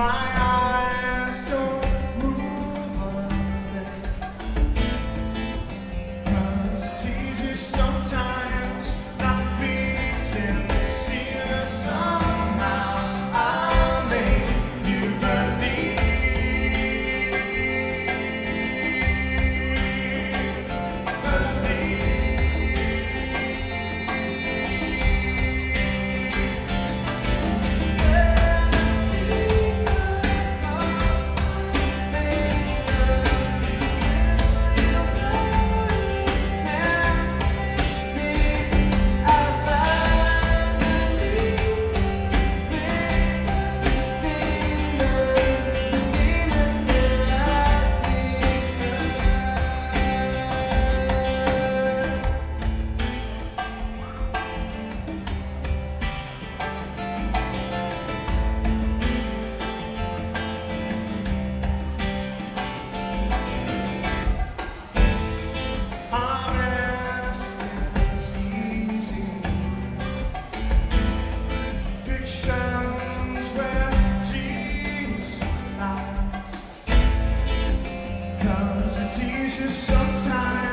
my. Cause it's easier sometimes